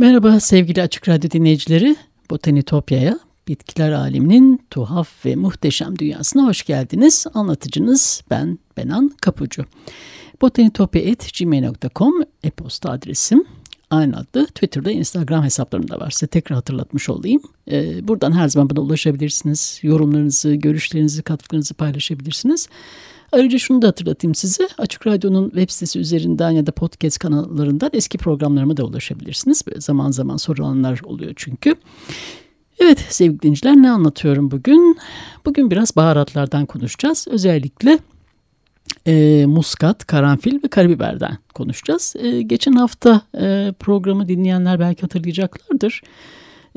Merhaba sevgili Açık Radyo dinleyicileri. Botanitopya'ya, bitkiler aleminin tuhaf ve muhteşem dünyasına hoş geldiniz. Anlatıcınız ben Benan Kapucu. botanitopya.gmail.com e-posta adresim. Aynı adlı Twitter'da Instagram hesaplarımda var. Size tekrar hatırlatmış olayım. Ee, buradan her zaman bana ulaşabilirsiniz. Yorumlarınızı, görüşlerinizi, katkılarınızı paylaşabilirsiniz. Ayrıca şunu da hatırlatayım size. Açık Radyo'nun web sitesi üzerinden ya da podcast kanallarından eski programlarıma da ulaşabilirsiniz. Zaman zaman sorulanlar oluyor çünkü. Evet sevgili dinleyiciler ne anlatıyorum bugün? Bugün biraz baharatlardan konuşacağız. Özellikle e, muskat, karanfil ve karabiberden konuşacağız. E, geçen hafta e, programı dinleyenler belki hatırlayacaklardır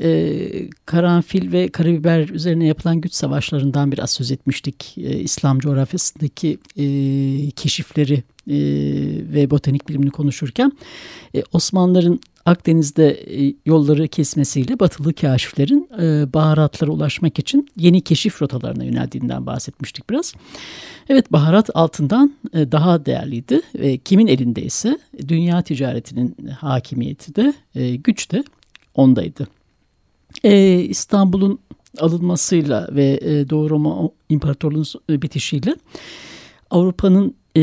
e, karanfil ve karabiber üzerine yapılan güç savaşlarından biraz söz etmiştik. E, İslam coğrafyasındaki e, keşifleri e, ve botanik bilimini konuşurken e, Osmanlıların Akdeniz'de e, yolları kesmesiyle batılı kaşiflerin e, baharatlara ulaşmak için yeni keşif rotalarına yöneldiğinden bahsetmiştik biraz. Evet baharat altından e, daha değerliydi ve kimin elindeyse dünya ticaretinin hakimiyeti de güç de ondaydı. Ee, İstanbul'un alınmasıyla ve e, Doğu Roma İmparatorluğu'nun bitişiyle Avrupa'nın e,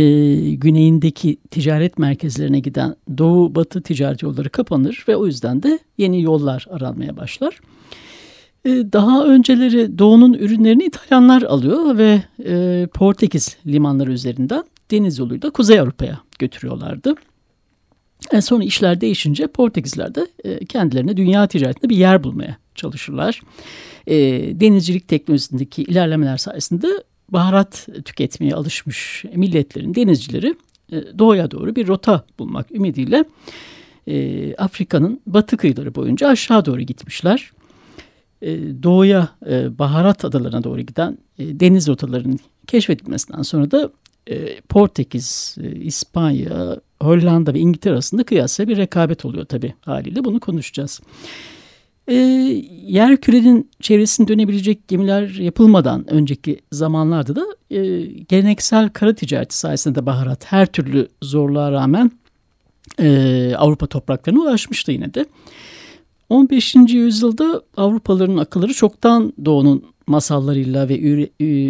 güneyindeki ticaret merkezlerine giden doğu batı ticaret yolları kapanır ve o yüzden de yeni yollar aranmaya başlar. E, daha önceleri doğunun ürünlerini İtalyanlar alıyor ve e, Portekiz limanları üzerinden deniz yoluyla Kuzey Avrupa'ya götürüyorlardı. E sonra işler değişince Portekizler de e, kendilerine dünya ticaretinde bir yer bulmaya çalışırlar. E, denizcilik teknolojisindeki ilerlemeler sayesinde baharat tüketmeye alışmış milletlerin denizcileri e, doğuya doğru bir rota bulmak ümidiyle e, Afrika'nın batı kıyıları boyunca aşağı doğru gitmişler. E, doğuya e, baharat adalarına doğru giden e, deniz rotalarının keşfedilmesinden sonra da e, Portekiz, e, İspanya, Hollanda ve İngiltere arasında kıyasla bir rekabet oluyor tabii haliyle. Bunu konuşacağız. E, yer kürenin çevresini dönebilecek gemiler yapılmadan önceki zamanlarda da e, geleneksel kara ticareti sayesinde de baharat her türlü zorluğa rağmen e, Avrupa topraklarına ulaşmıştı yine de. 15. yüzyılda Avrupalıların akılları çoktan doğunun masallarıyla ve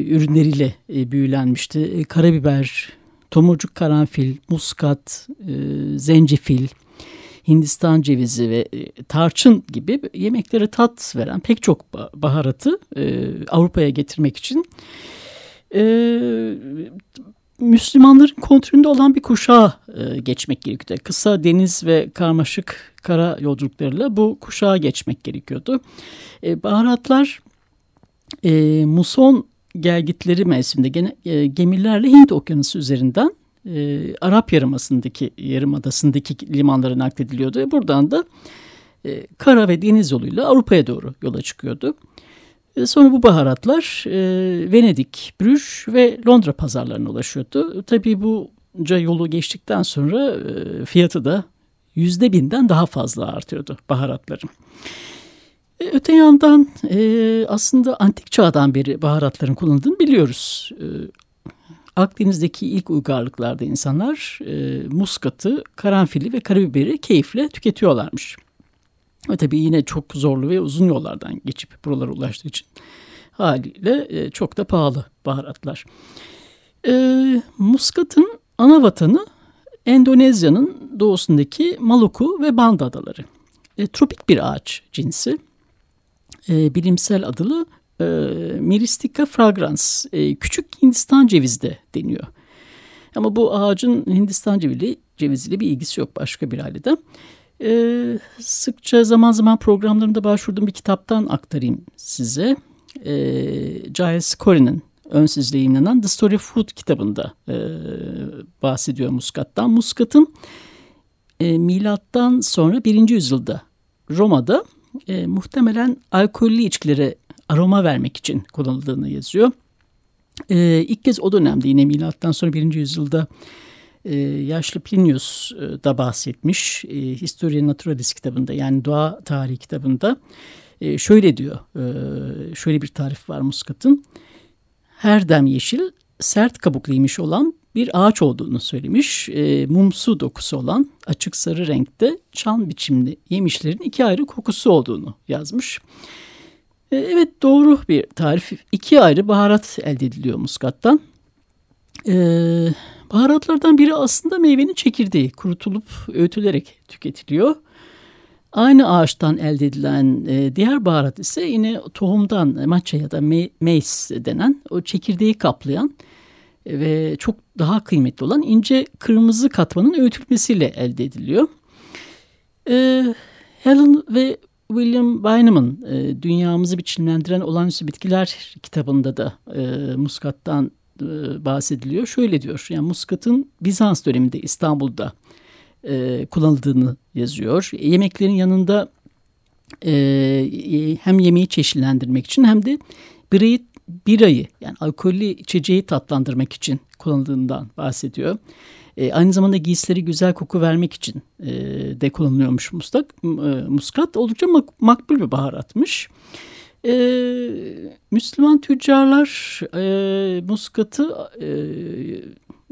ürünleriyle e, büyülenmişti. E, karabiber, tomurcuk karanfil, muskat, e, zencefil, Hindistan cevizi ve tarçın gibi yemeklere tat veren pek çok baharatı Avrupa'ya getirmek için Müslümanların kontrolünde olan bir kuşağa geçmek gerekiyordu. Kısa deniz ve karmaşık kara yolculuklarıyla bu kuşağa geçmek gerekiyordu. baharatlar e, muson gelgitleri mevsiminde gene, e, gemilerle Hint okyanusu üzerinden e, Arap Yarımadası'ndaki yarımadasındaki limanlara naklediliyordu buradan da e, kara ve deniz yoluyla Avrupa'ya doğru yola çıkıyordu. E, sonra bu baharatlar e, Venedik, Brüj ve Londra pazarlarına ulaşıyordu. Tabii bunca yolu geçtikten sonra e, fiyatı da yüzde binden daha fazla artıyordu baharatların. E, öte yandan e, aslında antik çağdan beri baharatların kullanıldığını biliyoruz. E, Akdeniz'deki ilk uygarlıklarda insanlar e, muskatı, karanfili ve karabiberi keyifle tüketiyorlarmış. Ve tabii yine çok zorlu ve uzun yollardan geçip buralara ulaştığı için haliyle e, çok da pahalı baharatlar. E, muskatın ana vatanı Endonezya'nın doğusundaki Maluku ve Banda adaları. E, tropik bir ağaç cinsi e, bilimsel adını e, Meristica fragrans, e, küçük Hindistan cevizi de deniyor. Ama bu ağacın Hindistan cevizi, ceviziyle bir ilgisi yok başka bir ailede. Ee, sıkça zaman zaman programlarında başvurduğum bir kitaptan aktarayım size. Ee, Giles Corey'nin önsüz yayınlanan The Story of Food kitabında e, bahsediyor muskattan. Muskatın e, milattan sonra birinci yüzyılda Roma'da e, muhtemelen alkollü içkilere aroma vermek için kullanıldığını yazıyor. E, ilk kez o dönemde yine milattan sonra birinci yüzyılda e, yaşlı Plinius e, da bahsetmiş. E, Historia Naturalis kitabında yani doğa tarihi kitabında e, şöyle diyor. E, şöyle bir tarif var muskatın. Her dem yeşil, sert kabukluymuş olan bir ağaç olduğunu söylemiş. E, mumsu dokusu olan açık sarı renkte çan biçimli yemişlerin iki ayrı kokusu olduğunu yazmış. Evet doğru bir tarif. İki ayrı baharat elde ediliyor muskattan. E, baharatlardan biri aslında meyvenin çekirdeği kurutulup öğütülerek tüketiliyor. Aynı ağaçtan elde edilen e, diğer baharat ise yine tohumdan matcha ya da me mace denen o çekirdeği kaplayan ve çok daha kıymetli olan ince kırmızı katmanın öğütülmesiyle elde ediliyor. E, Helen ve William Bynum'un e, Dünyamızı Biçimlendiren Olağanüstü Bitkiler kitabında da e, muskattan e, bahsediliyor. Şöyle diyor, yani muskatın Bizans döneminde İstanbul'da e, kullanıldığını yazıyor. Yemeklerin yanında e, hem yemeği çeşitlendirmek için hem de birayı, birayı yani alkollü içeceği tatlandırmak için kullanıldığından bahsediyor. E, aynı zamanda giysileri güzel koku vermek için e, de kullanılıyormuş muskat. E, muskat oldukça mak makbul bir baharatmış. E, Müslüman tüccarlar e, muskatı e,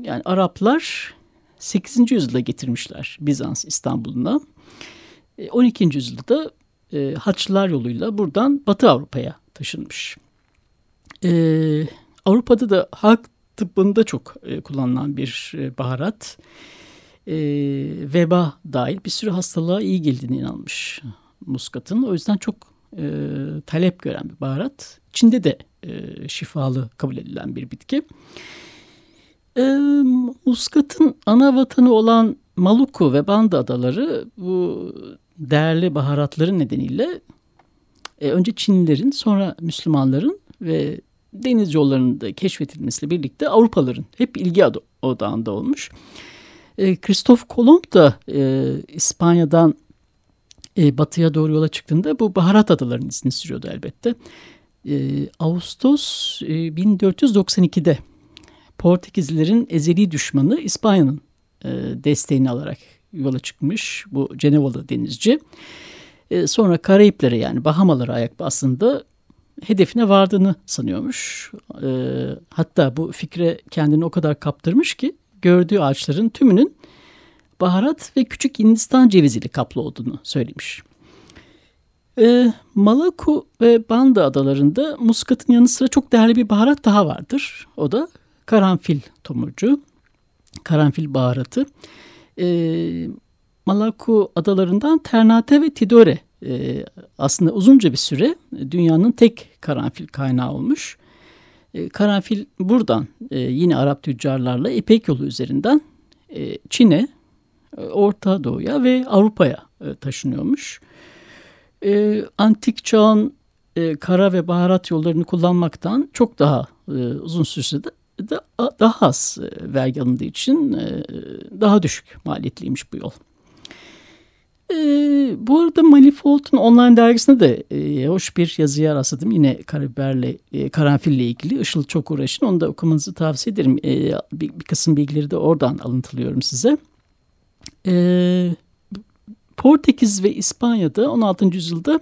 yani Araplar 8. yüzyılda getirmişler Bizans İstanbul'una. 12. E, yüzyılda e, Haçlılar yoluyla buradan Batı Avrupa'ya taşınmış. E, Avrupa'da da halk tıbbında çok e, kullanılan bir e, baharat. E, veba dahil bir sürü hastalığa iyi geldiğine inanmış muskatın. O yüzden çok e, talep gören bir baharat. Çin'de de e, şifalı kabul edilen bir bitki. E, muskatın ana vatanı olan Maluku ve Banda adaları bu değerli baharatların nedeniyle e, önce Çinlilerin sonra Müslümanların ve deniz yollarının da keşfedilmesiyle birlikte Avrupalıların hep ilgi odağında olmuş. E, Christoph Kolomb da e, İspanya'dan e, batıya doğru yola çıktığında bu baharat adalarının izini sürüyordu elbette. E, Ağustos e, 1492'de Portekizlilerin ezeli düşmanı İspanya'nın e, desteğini alarak yola çıkmış bu Cenevalı denizci. E, sonra Karayiplere yani Bahamalara ayak bastığında hedefine vardığını sanıyormuş. E, hatta bu fikre kendini o kadar kaptırmış ki gördüğü ağaçların tümünün baharat ve küçük Hindistan ceviziyle kaplı olduğunu söylemiş. E, Malaku ve Banda adalarında muskatın yanı sıra çok değerli bir baharat daha vardır. O da karanfil tomurcu, karanfil baharatı. E, Malaku adalarından Ternate ve Tidore e, aslında uzunca bir süre dünyanın tek karanfil kaynağı olmuş. E, karanfil buradan e, yine Arap tüccarlarla İpek yolu üzerinden e, Çin'e, e, Orta Doğu'ya ve Avrupa'ya e, taşınıyormuş. E, antik çağın e, kara ve baharat yollarını kullanmaktan çok daha e, uzun sürede de, daha az e, vergi alındığı için e, daha düşük maliyetliymiş bu yol. E, bu arada Manifold'un online dergisinde de e, hoş bir yazıya rastladım. Yine karabiberle, e, karanfille ilgili. Işıl çok uğraşın. Onu da okumanızı tavsiye ederim. E, bir, bir kısım bilgileri de oradan alıntılıyorum size. E, Portekiz ve İspanya'da 16. yüzyılda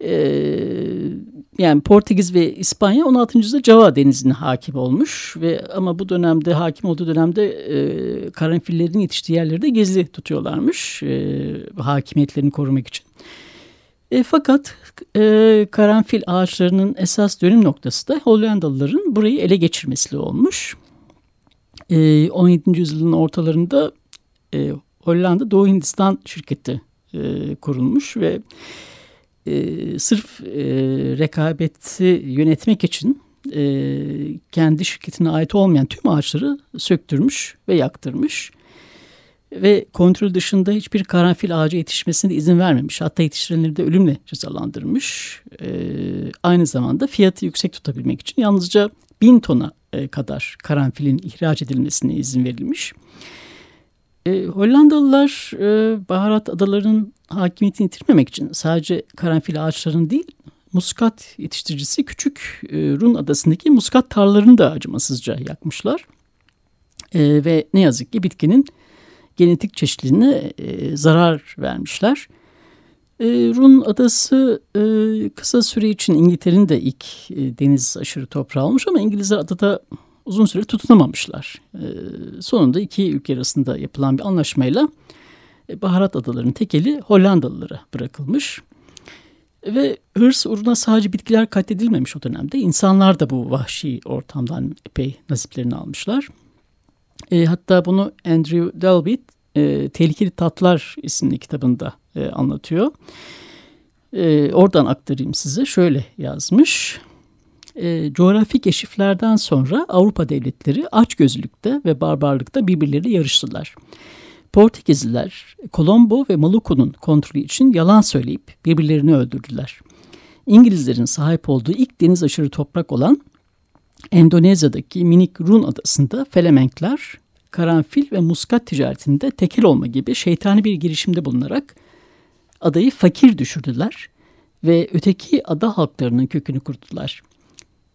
e, yani Portekiz ve İspanya 16. yüzyılda Java denizine hakim olmuş ve ama bu dönemde hakim olduğu dönemde e, karanfillerin yetiştiği yerleri de gizli tutuyorlarmış e, hakimiyetlerini korumak için. E, fakat e, karanfil ağaçlarının esas dönüm noktası da Hollandalıların burayı ele geçirmesiyle olmuş. E, 17. yüzyılın ortalarında e, Hollanda Doğu Hindistan şirketi e, kurulmuş ve e, sırf e, rekabeti yönetmek için e, kendi şirketine ait olmayan tüm ağaçları söktürmüş ve yaktırmış. ve kontrol dışında hiçbir karanfil ağacı yetişmesine izin vermemiş. Hatta yetiştirenleri de ölümle cezalandırmış. E, aynı zamanda fiyatı yüksek tutabilmek için yalnızca bin tona e, kadar karanfilin ihraç edilmesine izin verilmiş. E, Hollandalılar e, baharat adalarının hakimiyetini yitirmemek için sadece karanfil ağaçlarının değil muskat yetiştiricisi küçük e, Run adasındaki muskat tarlalarını da acımasızca yakmışlar. E, ve ne yazık ki bitkinin genetik çeşitliliğine e, zarar vermişler. E, Run adası e, kısa süre için İngiltere'nin de ilk e, deniz aşırı toprağı olmuş ama İngilizler adada uzun süre tutunamamışlar. E, sonunda iki ülke arasında yapılan bir anlaşmayla e, baharat adalarının tekeli Hollandalılara bırakılmış. Ve hırs uğruna sadece bitkiler katledilmemiş o dönemde. İnsanlar da bu vahşi ortamdan epey nasiplerini almışlar. E, hatta bunu Andrew Delbit e, Tehlikeli Tatlar isimli kitabında e, anlatıyor. E, oradan aktarayım size. Şöyle yazmış. E, coğrafi keşiflerden sonra Avrupa devletleri açgözlülükte ve barbarlıkta birbirleriyle yarıştılar. Portekizliler Colombo ve Maluku'nun kontrolü için yalan söyleyip birbirlerini öldürdüler. İngilizlerin sahip olduğu ilk deniz aşırı toprak olan Endonezya'daki minik Run adasında Felemenkler karanfil ve muskat ticaretinde tekel olma gibi şeytani bir girişimde bulunarak adayı fakir düşürdüler ve öteki ada halklarının kökünü kurdular.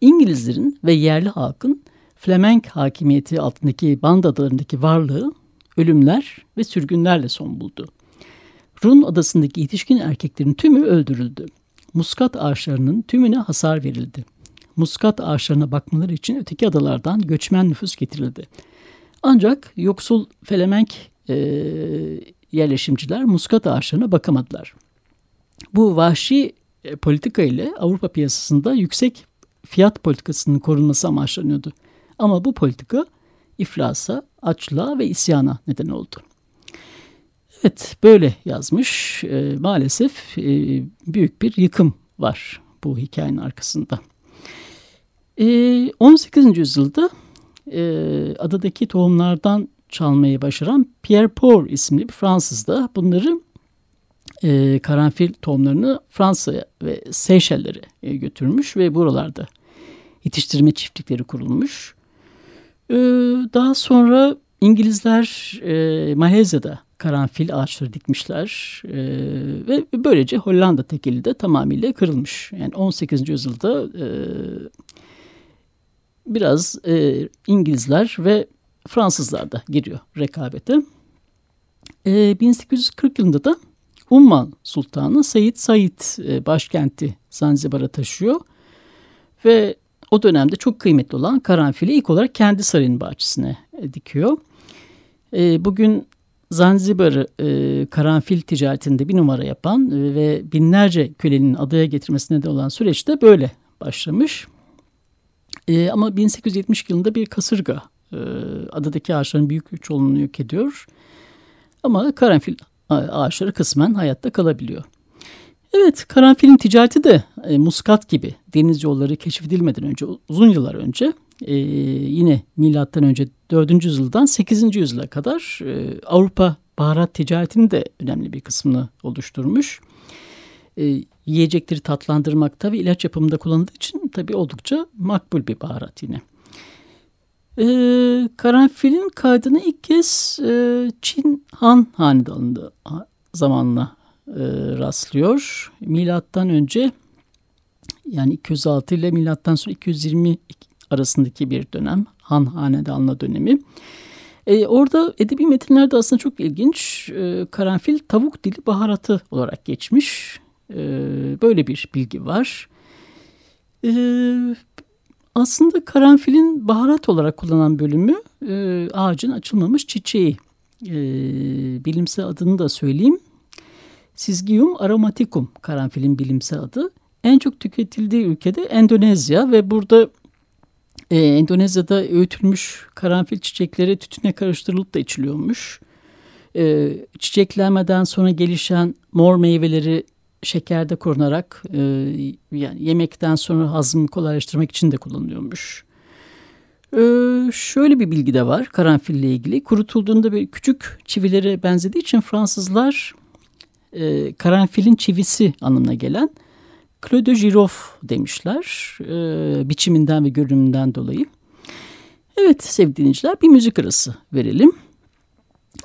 İngilizlerin ve yerli halkın Flemenk hakimiyeti altındaki Band adalarındaki varlığı ölümler ve sürgünlerle son buldu. Run adasındaki yetişkin erkeklerin tümü öldürüldü. Muskat ağaçlarının tümüne hasar verildi. Muskat ağaçlarına bakmaları için öteki adalardan göçmen nüfus getirildi. Ancak yoksul Felemenk e, yerleşimciler muskat ağaçlarına bakamadılar. Bu vahşi e, politika ile Avrupa piyasasında yüksek fiyat politikasının korunması amaçlanıyordu. Ama bu politika iflasa, açlığa ve isyana neden oldu. Evet böyle yazmış. E, maalesef e, büyük bir yıkım var bu hikayenin arkasında. E, 18. yüzyılda e, adadaki tohumlardan çalmayı başaran Pierre Pour isimli bir Fransız da bunları e, karanfil tohumlarını Fransa'ya ve Seyşeller'e e, götürmüş ve buralarda yetiştirme çiftlikleri kurulmuş. E, daha sonra İngilizler e, Malezya'da karanfil ağaçları dikmişler e, ve böylece Hollanda tekeli de tamamıyla kırılmış. Yani 18. yüzyılda e, biraz e, İngilizler ve Fransızlar da giriyor rekabete. E, 1840 yılında da Umman Sultanı Said Said e, başkenti Zanzibar'a taşıyor ve o dönemde çok kıymetli olan karanfili ilk olarak kendi sarayın bahçesine e, dikiyor. E, bugün Zanzibar'ı e, karanfil ticaretinde bir numara yapan e, ve binlerce kölenin adaya getirmesine de olan süreçte böyle başlamış. E, ama 1870 yılında bir kasırga e, adadaki ağaçların büyük bir çoğunluğunu yok ediyor. Ama karanfil ağaçları kısmen hayatta kalabiliyor. Evet, karanfilin ticareti de e, muskat gibi deniz yolları keşfedilmeden önce, uzun yıllar önce e, yine milattan önce 4. yüzyıldan 8. yüzyıla kadar e, Avrupa baharat ticaretinin de önemli bir kısmını oluşturmuş. E, yiyecekleri tatlandırmakta ve ilaç yapımında kullanıldığı için tabii oldukça makbul bir baharat yine. E, karanfilin kaydını ilk kez e, Çin Han Hanedanı'nda zamanla e, rastlıyor. Milattan önce yani 206 ile milattan sonra 220 arasındaki bir dönem Han Hanedanlı dönemi. E, orada edebi metinlerde aslında çok ilginç e, karanfil tavuk dili baharatı olarak geçmiş. E, böyle bir bilgi var. E, aslında karanfilin baharat olarak kullanılan bölümü e, ağacın açılmamış çiçeği. E, bilimsel adını da söyleyeyim. Sizgium aromaticum karanfilin bilimsel adı. En çok tüketildiği ülkede Endonezya ve burada e, Endonezya'da öğütülmüş karanfil çiçekleri tütüne karıştırılıp da içiliyormuş. E, çiçeklenmeden sonra gelişen mor meyveleri şekerde korunarak e, yani yemekten sonra hazmı kolaylaştırmak için de kullanılıyormuş. Ee, şöyle bir bilgi de var karanfille ilgili. Kurutulduğunda bir küçük çivilere benzediği için Fransızlar e, karanfilin çivisi anlamına gelen Clos de Girof demişler. E, biçiminden ve görünümünden dolayı. Evet sevgili dinleyiciler bir müzik arası verelim.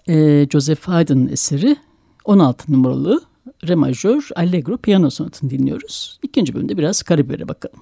E, Joseph Haydn'ın eseri 16 numaralı Re majör Allegro piyano sonatını dinliyoruz. İkinci bölümde biraz Karabibere bakalım.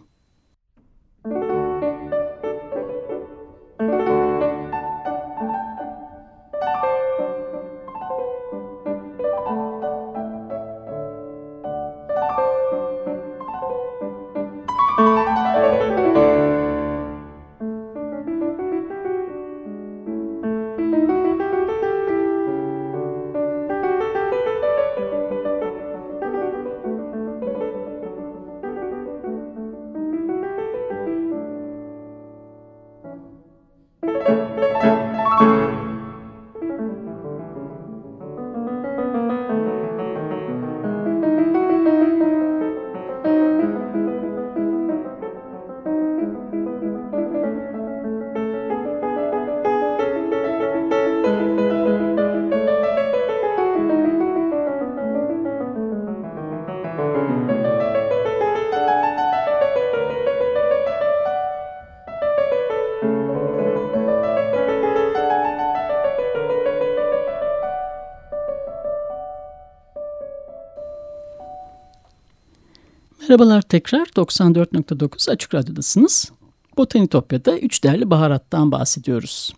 Merhabalar tekrar 94.9 Açık Radyo'dasınız. Botanitopya'da üç değerli baharattan bahsediyoruz.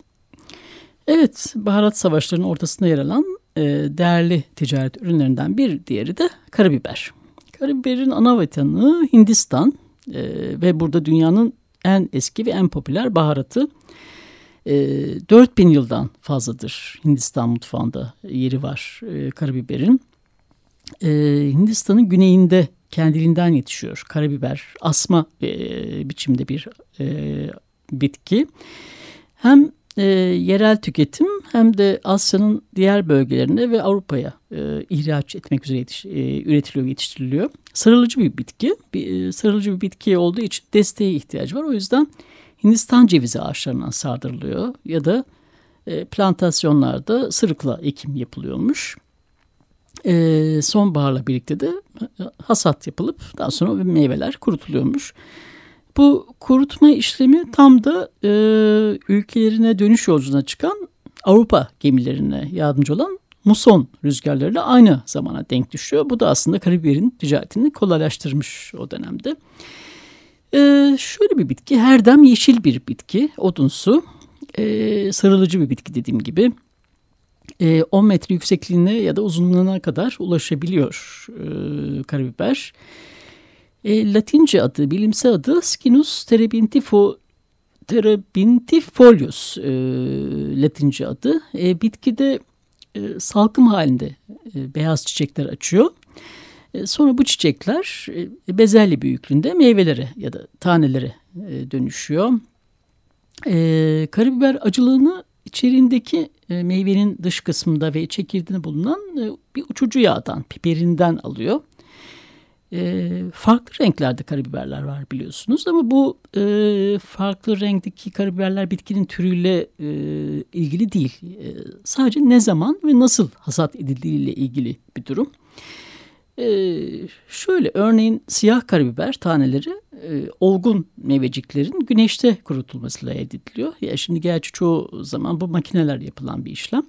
Evet, baharat savaşlarının ortasında yer alan e, değerli ticaret ürünlerinden bir diğeri de karabiber. Karabiberin ana vatanı Hindistan e, ve burada dünyanın en eski ve en popüler baharatı. E, 4000 yıldan fazladır Hindistan mutfağında yeri var e, karabiberin. E, Hindistan'ın güneyinde kendiliğinden yetişiyor. Karabiber asma e, biçimde bir e, bitki. Hem e, yerel tüketim hem de Asya'nın diğer bölgelerine ve Avrupa'ya e, ihraç etmek üzere yetiş, e, üretiliyor, yetiştiriliyor. Sarılıcı bir bitki. Bir, e, sarılıcı bir bitki olduğu için desteğe ihtiyacı var. O yüzden Hindistan cevizi ağaçlarından sardırılıyor ya da e, plantasyonlarda sırıkla ekim yapılıyormuş e, sonbaharla birlikte de hasat yapılıp daha sonra meyveler kurutuluyormuş. Bu kurutma işlemi tam da e, ülkelerine dönüş yolculuğuna çıkan Avrupa gemilerine yardımcı olan muson rüzgarlarıyla aynı zamana denk düşüyor. Bu da aslında karabiberin ticaretini kolaylaştırmış o dönemde. Ee, şöyle bir bitki, herdem yeşil bir bitki, odunsu, ee, sarılıcı bir bitki dediğim gibi. 10 e, metre yüksekliğine ya da uzunluğuna kadar ulaşabiliyor e, karabiber. E, Latince adı, bilimsel adı Skinus terebintifo, terebintifolius e, Latince adı. E, bitkide e, salkım halinde e, beyaz çiçekler açıyor. E, sonra bu çiçekler e, bezelye büyüklüğünde meyvelere ya da tanelere e, dönüşüyor. E, karabiber acılığını içeriğindeki e, meyvenin dış kısmında ve çekirdeğinde bulunan e, bir uçucu yağdan, piperinden alıyor. E, farklı renklerde karabiberler var biliyorsunuz ama bu e, farklı renkteki karabiberler bitkinin türüyle e, ilgili değil. E, sadece ne zaman ve nasıl hasat edildiğiyle ilgili bir durum. Ee, şöyle örneğin siyah karabiber taneleri e, olgun meyveciklerin güneşte kurutulmasıyla elde ediliyor. Ya şimdi gerçi çoğu zaman bu makineler yapılan bir işlem.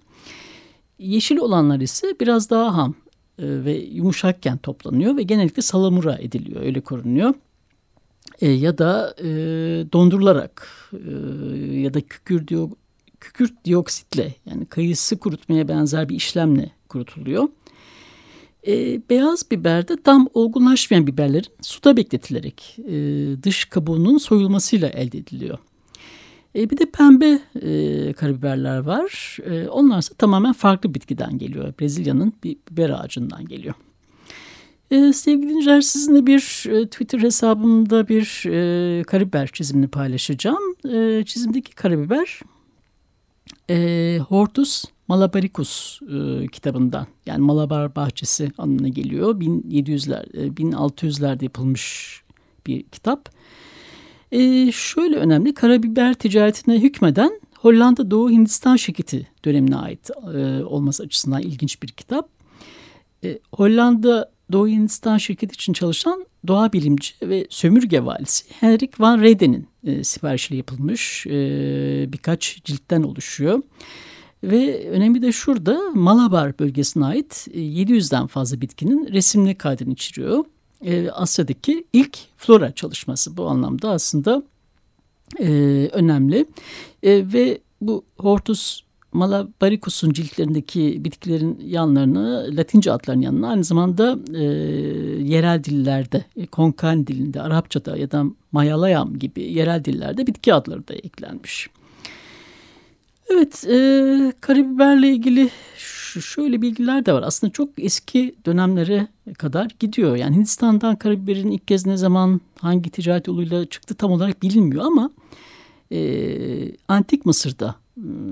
Yeşil olanlar ise biraz daha ham e, ve yumuşakken toplanıyor ve genellikle salamura ediliyor öyle korunuyor. E, ya da e, dondurularak e, ya da kükür diyor, kükürt dioksitle yani kayısı kurutmaya benzer bir işlemle kurutuluyor. E, beyaz biberde tam olgunlaşmayan biberlerin suda bekletilerek e, dış kabuğunun soyulmasıyla elde ediliyor. E, bir de pembe e, karabiberler var. E, onlar ise tamamen farklı bitkiden geliyor. Brezilya'nın bir biber ağacından geliyor. E, sevgili dinleyiciler sizinle bir e, Twitter hesabımda bir e, karabiber çizimini paylaşacağım. E, çizimdeki karabiber e, Hortus Malabaricus e, kitabından yani Malabar Bahçesi anlamına geliyor. 1700'ler, e, 1600'lerde yapılmış bir kitap. E, şöyle önemli karabiber ticaretine hükmeden Hollanda Doğu Hindistan şirketi dönemine ait e, olması açısından ilginç bir kitap. E, Hollanda Doğu Hindistan şirketi için çalışan doğa bilimci ve sömürge valisi Henrik van Reyden'in e, siparişiyle yapılmış e, birkaç ciltten oluşuyor. Ve önemli de şurada Malabar bölgesine ait 700'den e, fazla bitkinin resimli kaydını içeriyor. E, Asya'daki ilk flora çalışması bu anlamda aslında e, önemli. E, ve bu Hortus Malabaricus'un ciltlerindeki bitkilerin yanlarını, Latince adlarının yanına aynı zamanda e, yerel dillerde, Konkan dilinde, Arapçada ya da Mayalayam gibi yerel dillerde bitki adları da eklenmiş. Evet, e, karabiberle ilgili şöyle bilgiler de var. Aslında çok eski dönemlere kadar gidiyor. Yani Hindistan'dan karabiberin ilk kez ne zaman, hangi ticaret yoluyla çıktı tam olarak bilinmiyor ama e, Antik Mısır'da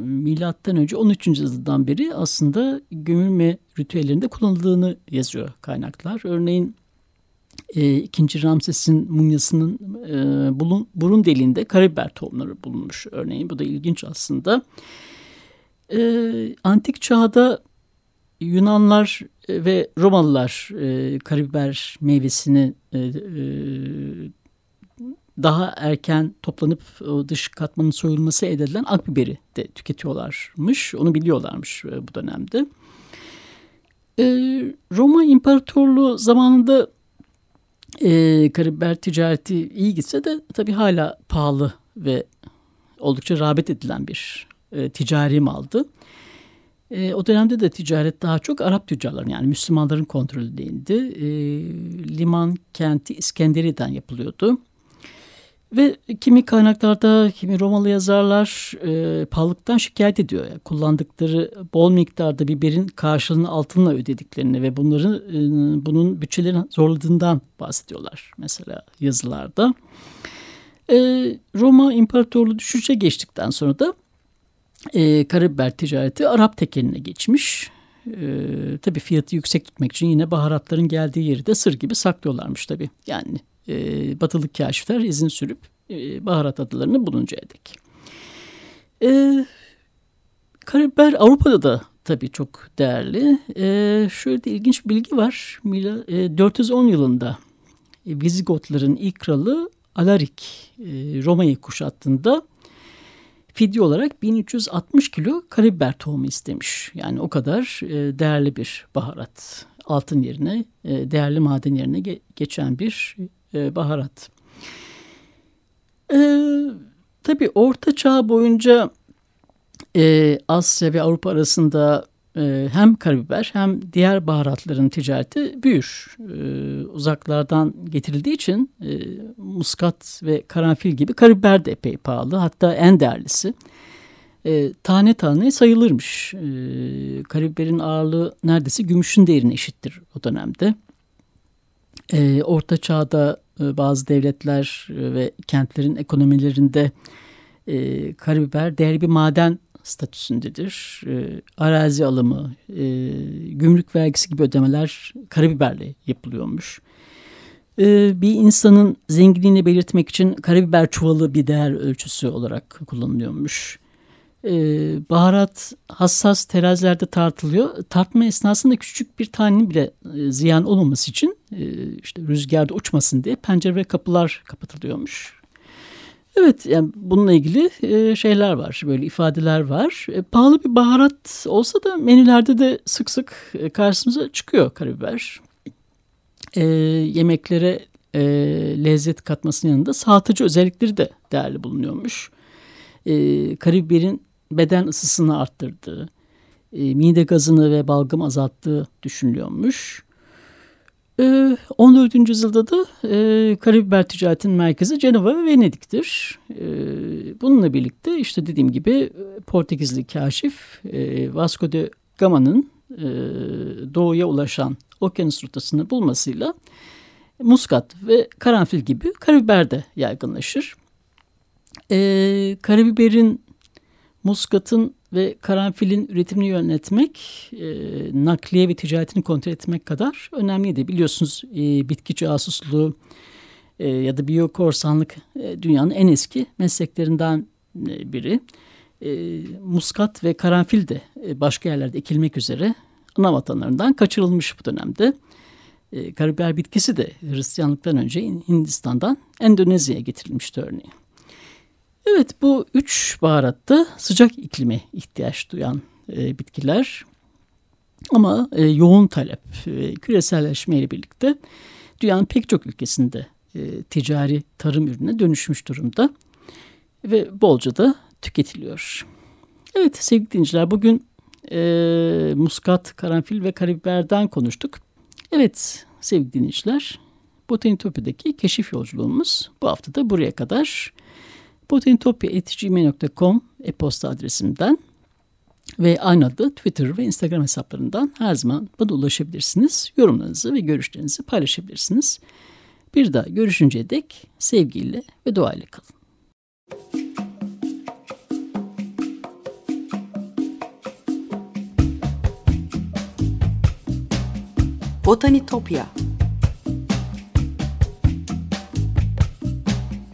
milattan önce 13. yüzyıldan beri aslında gömülme ritüellerinde kullanıldığını yazıyor kaynaklar. Örneğin e, 2. Ramses'in mumyasının e, bulun, burun deliğinde karabiber tohumları bulunmuş örneğin. Bu da ilginç aslında. E, antik çağda Yunanlar ve Romalılar e, karabiber meyvesini e, e, daha erken toplanıp dış katmanın soyulması elde edilen akbiberi de tüketiyorlarmış. Onu biliyorlarmış e, bu dönemde. E, Roma İmparatorluğu zamanında e, karabiber ticareti iyi gitse de tabii hala pahalı ve oldukça rağbet edilen bir e, ticari maldı. E, o dönemde de ticaret daha çok Arap tüccarların yani Müslümanların kontrolündeydi. E, liman kenti İskenderiye'den yapılıyordu. Ve kimi kaynaklarda, kimi Romalı yazarlar e, pahalılıktan şikayet ediyor. Yani kullandıkları bol miktarda biberin karşılığını altınla ödediklerini ve bunları e, bunun bütçelerini zorladığından bahsediyorlar mesela yazılarda. E, Roma İmparatorluğu düşüşe geçtikten sonra da e, karabiber ticareti Arap tekeline geçmiş. E, tabii fiyatı yüksek tutmak için yine baharatların geldiği yeri de sır gibi saklıyorlarmış tabii. Yani e, batılı kaşifler izin sürüp e, baharat adalarını buluncaya dek. E, karabiber Avrupa'da da tabii çok değerli. E, şöyle de ilginç bir bilgi var. Mila, e, 410 yılında e, Vizigotların ilk kralı Alarik e, Roma'yı kuşattığında fidye olarak 1360 kilo karabiber tohumu istemiş. Yani o kadar e, değerli bir baharat. Altın yerine, e, değerli maden yerine ge geçen bir e, baharat. E, tabii Orta Çağ boyunca e, Asya ve Avrupa arasında e, hem karabiber hem diğer baharatların ticareti büyür. E, uzaklardan getirildiği için e, muskat ve karanfil gibi karabiber de epey pahalı. Hatta en değerlisi. E, tane tane sayılırmış. E, karabiberin ağırlığı neredeyse gümüşün değerine eşittir o dönemde. E, Orta Çağ'da bazı devletler e, ve kentlerin ekonomilerinde e, karabiber değerli bir maden statüsündedir. E, arazi alımı, e, gümrük vergisi gibi ödemeler karabiberle yapılıyormuş. E, bir insanın zenginliğini belirtmek için karabiber çuvalı bir değer ölçüsü olarak kullanılıyormuş. E, baharat hassas terazilerde tartılıyor. Tartma esnasında küçük bir tanenin bile e, ziyan olmaması için e, işte rüzgarda uçmasın diye pencere ve kapılar kapatılıyormuş. Evet yani bununla ilgili e, şeyler var böyle ifadeler var. Pahalı bir baharat olsa da menülerde de sık sık karşımıza çıkıyor karabiber. E, yemeklere e, lezzet katmasının yanında sağlatıcı özellikleri de değerli bulunuyormuş. E, karabiberin beden ısısını arttırdığı, e, mide gazını ve balgam azalttığı düşünülüyormuş. 14. Ee, yüzyılda da e, karabiber ticaretinin merkezi Cenova ve Venedik'tir. E, bununla birlikte işte dediğim gibi e, Portekizli kaşif e, Vasco de Gama'nın e, doğuya ulaşan okyanus rotasını bulmasıyla muskat ve karanfil gibi karabiber de yaygınlaşır. E, karabiberin, muskatın ve karanfilin üretimini yönetmek, e, nakliye ve ticaretini kontrol etmek kadar önemliydi. Biliyorsunuz e, bitki casusluğu, e, ya da biyokorsanlık e, dünyanın en eski mesleklerinden e, biri. E, muskat ve karanfil de e, başka yerlerde ekilmek üzere ana vatanlarından kaçırılmış bu dönemde. E, karabiber bitkisi de Hristiyanlıktan önce Hindistan'dan Endonezya'ya getirilmişti örneğin. Evet bu üç baharatta sıcak iklime ihtiyaç duyan e, bitkiler ama e, yoğun talep ve küreselleşmeyle birlikte dünyanın pek çok ülkesinde e, ticari tarım ürüne dönüşmüş durumda ve bolca da tüketiliyor. Evet sevgili dinleyiciler bugün e, muskat, karanfil ve karabiberden konuştuk. Evet sevgili dinleyiciler Botanitopya'daki keşif yolculuğumuz bu hafta da buraya kadar. botanitopya.gmail.com e-posta adresimden ve aynı adı Twitter ve Instagram hesaplarından her zaman bana ulaşabilirsiniz. Yorumlarınızı ve görüşlerinizi paylaşabilirsiniz. Bir daha görüşünceye dek sevgiyle ve duayla kalın. Botanitopya